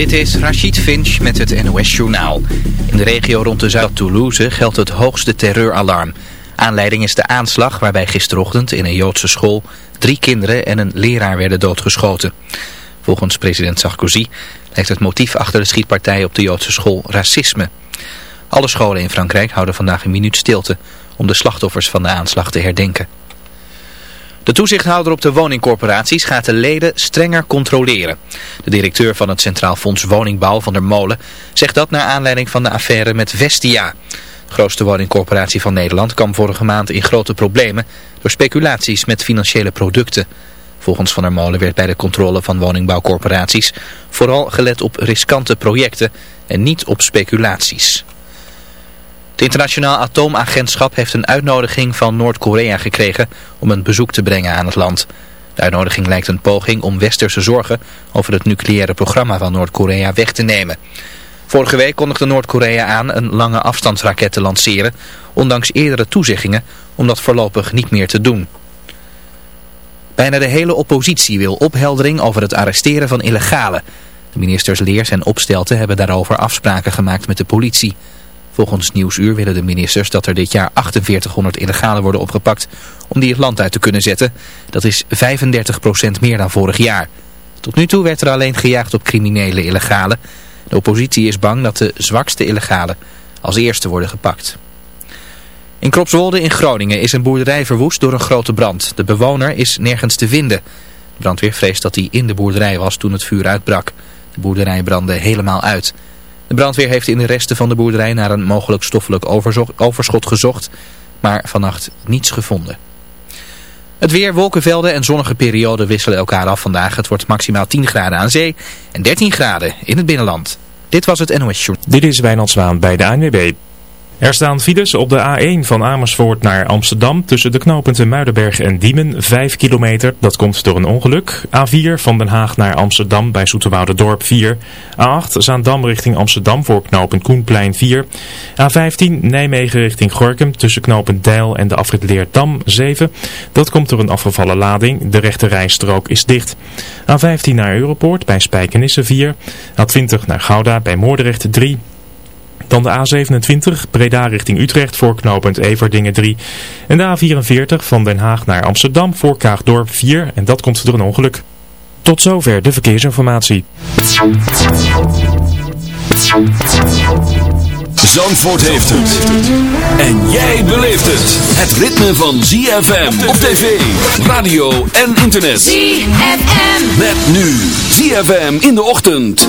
Dit is Rachid Finch met het NOS Journaal. In de regio rond de Zuid Toulouse geldt het hoogste terreuralarm. Aanleiding is de aanslag waarbij gisterochtend in een Joodse school drie kinderen en een leraar werden doodgeschoten. Volgens president Sarkozy lijkt het motief achter de schietpartij op de Joodse school racisme. Alle scholen in Frankrijk houden vandaag een minuut stilte om de slachtoffers van de aanslag te herdenken. De toezichthouder op de woningcorporaties gaat de leden strenger controleren. De directeur van het Centraal Fonds Woningbouw van der Molen zegt dat naar aanleiding van de affaire met Vestia. De grootste woningcorporatie van Nederland kwam vorige maand in grote problemen door speculaties met financiële producten. Volgens Van der Molen werd bij de controle van woningbouwcorporaties vooral gelet op riskante projecten en niet op speculaties. Het internationaal atoomagentschap heeft een uitnodiging van Noord-Korea gekregen om een bezoek te brengen aan het land. De uitnodiging lijkt een poging om westerse zorgen over het nucleaire programma van Noord-Korea weg te nemen. Vorige week kondigde Noord-Korea aan een lange afstandsraket te lanceren, ondanks eerdere toezeggingen om dat voorlopig niet meer te doen. Bijna de hele oppositie wil opheldering over het arresteren van illegalen. De ministers Leers en Opstelten hebben daarover afspraken gemaakt met de politie. Volgens Nieuwsuur willen de ministers dat er dit jaar 4800 illegalen worden opgepakt om die het land uit te kunnen zetten. Dat is 35% meer dan vorig jaar. Tot nu toe werd er alleen gejaagd op criminele illegalen. De oppositie is bang dat de zwakste illegalen als eerste worden gepakt. In Kropswolde in Groningen is een boerderij verwoest door een grote brand. De bewoner is nergens te vinden. De brandweer vreest dat hij in de boerderij was toen het vuur uitbrak. De boerderij brandde helemaal uit. De brandweer heeft in de resten van de boerderij naar een mogelijk stoffelijk overschot gezocht, maar vannacht niets gevonden. Het weer, wolkenvelden en zonnige perioden wisselen elkaar af vandaag. Het wordt maximaal 10 graden aan zee en 13 graden in het binnenland. Dit was het NOS Short. Dit is Wijnand bij de ANWB. Er staan files op de A1 van Amersfoort naar Amsterdam tussen de knooppunten Muidenberg en Diemen, 5 kilometer. Dat komt door een ongeluk. A4 van Den Haag naar Amsterdam bij Dorp 4. A8 Zaandam richting Amsterdam voor knooppunt Koenplein 4. A15 Nijmegen richting Gorkum tussen knooppunt Deil en de afrit Leerdam 7. Dat komt door een afgevallen lading. De rechte rijstrook is dicht. A15 naar Europoort bij Spijkenisse 4. A20 naar Gouda bij Moordrecht 3. Dan de A27 Breda richting Utrecht voor knooppunt Everdingen 3. En de A44 van Den Haag naar Amsterdam voor Kaagdorp 4. En dat komt door een ongeluk. Tot zover de verkeersinformatie. Zandvoort heeft het. En jij beleeft het. Het ritme van ZFM op tv, radio en internet. ZFM. Met nu ZFM in de ochtend.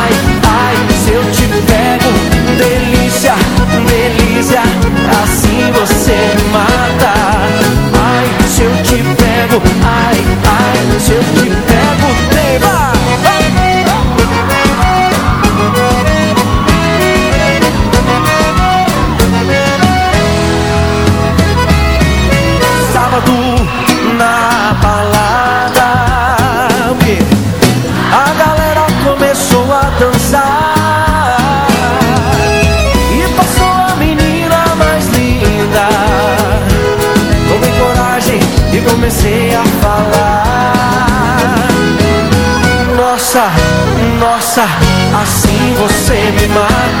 Assim você me mata.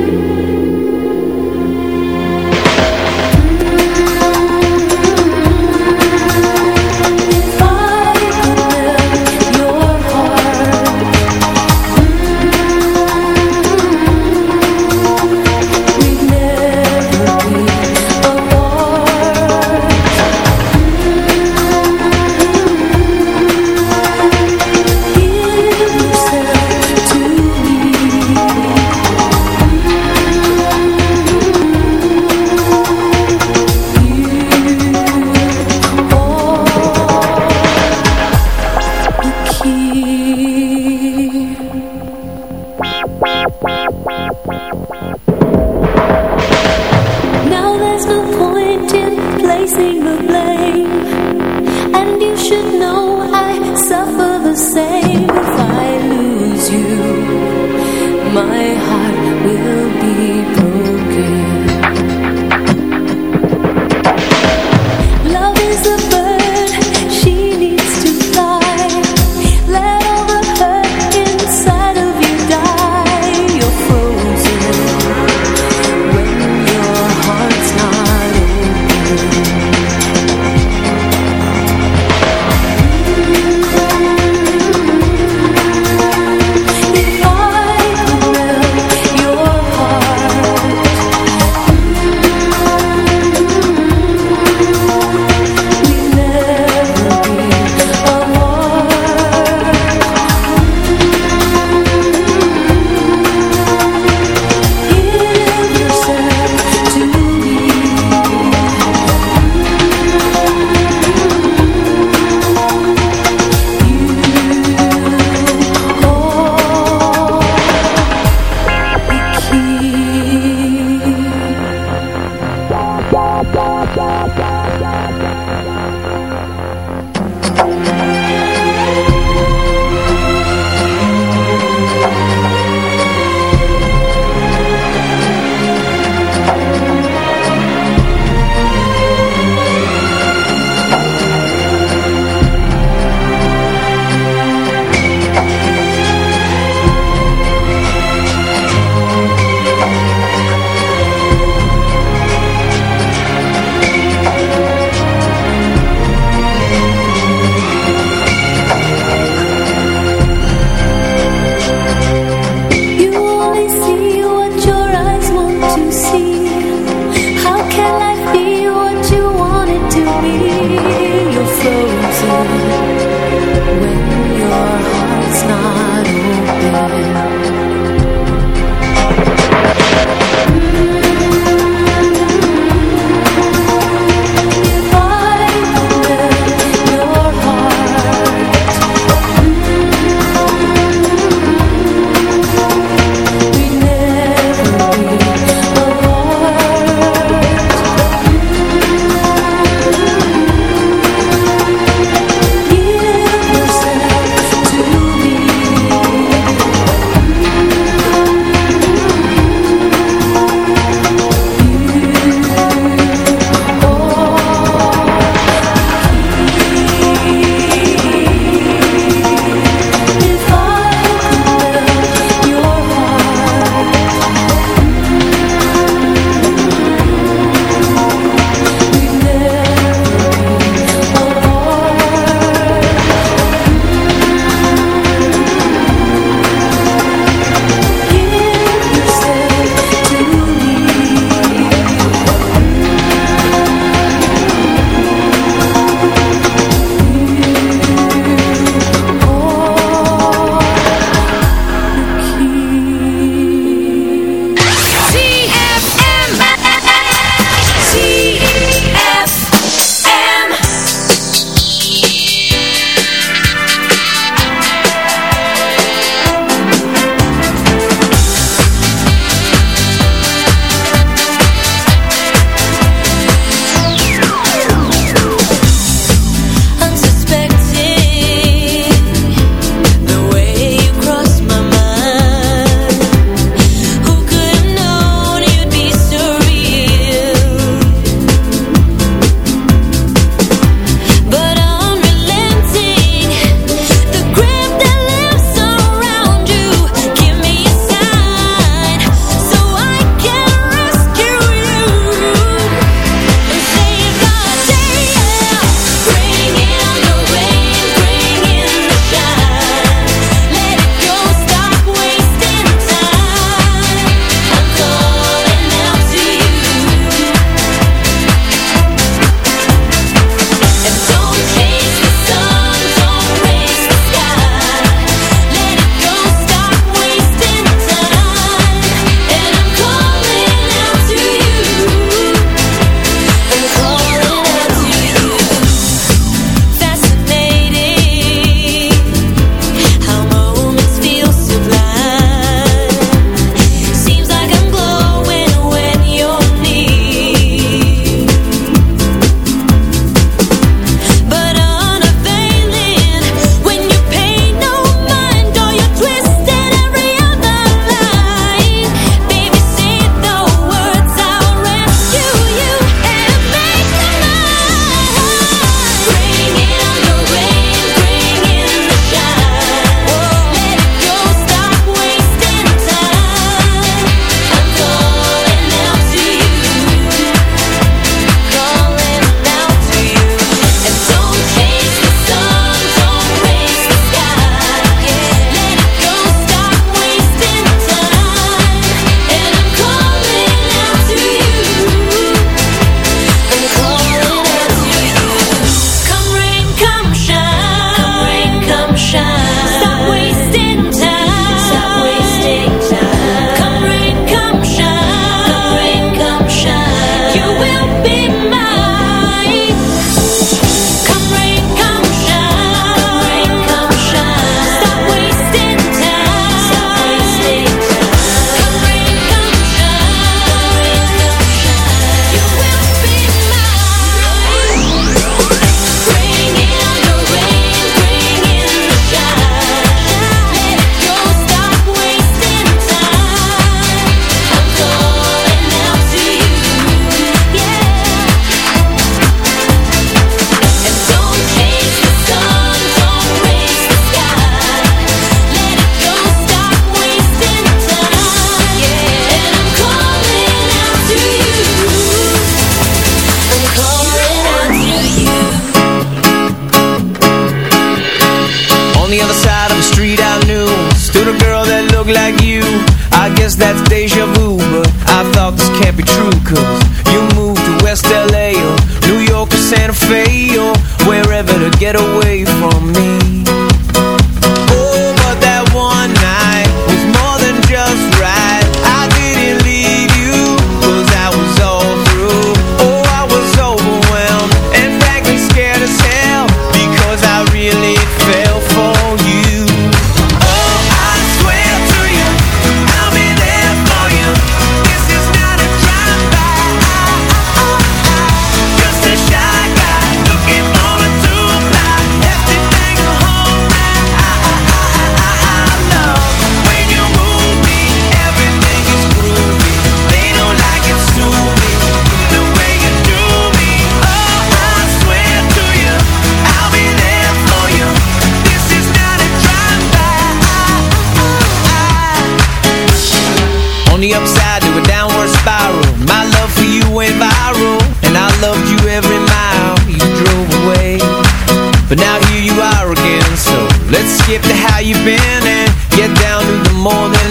Skip to how you been and get down to the morning.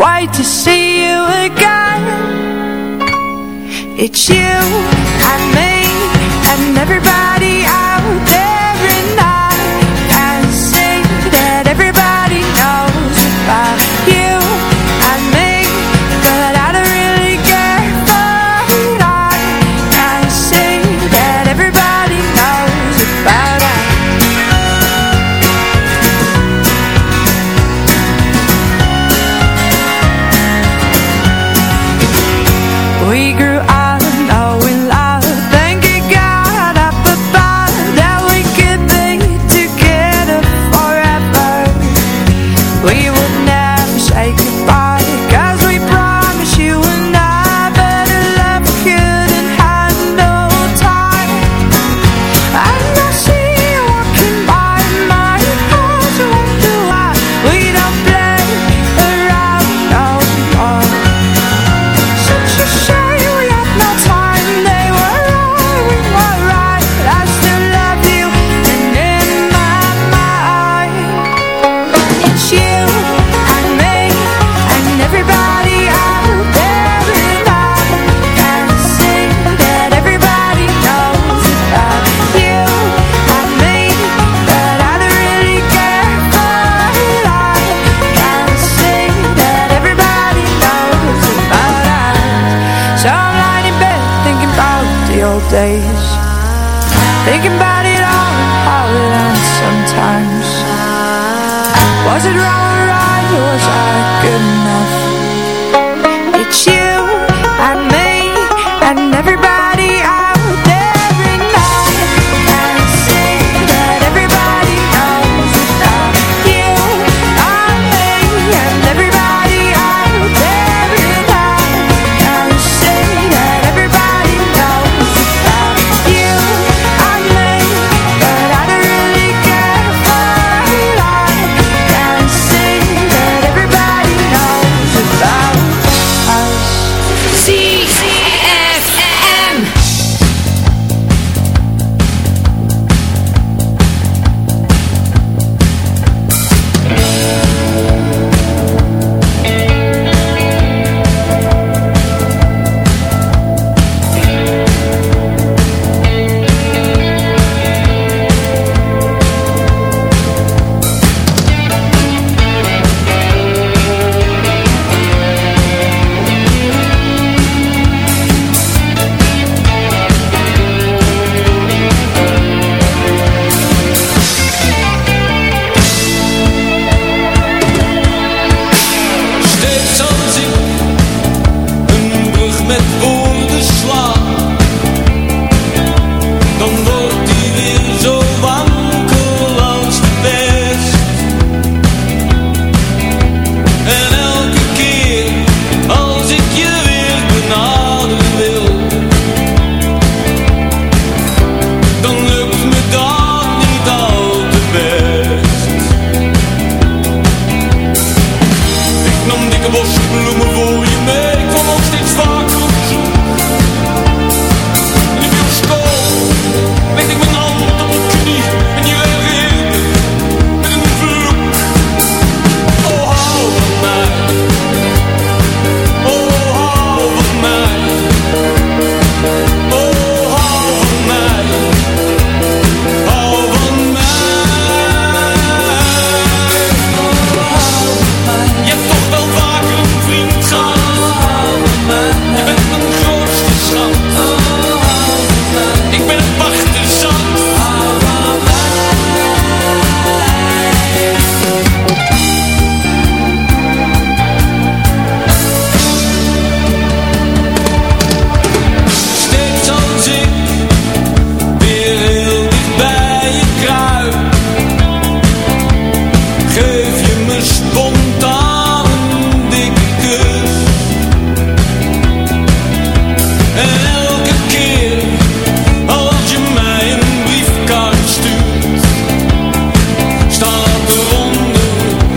wait to see you again? It's you and me and everybody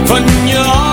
van je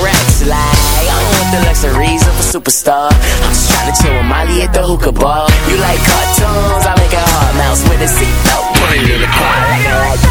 superstar. I'm just trying to chill with Molly at the hookah bar. You like cartoons? I make a hard mouse with a seatbelt. Put in the car.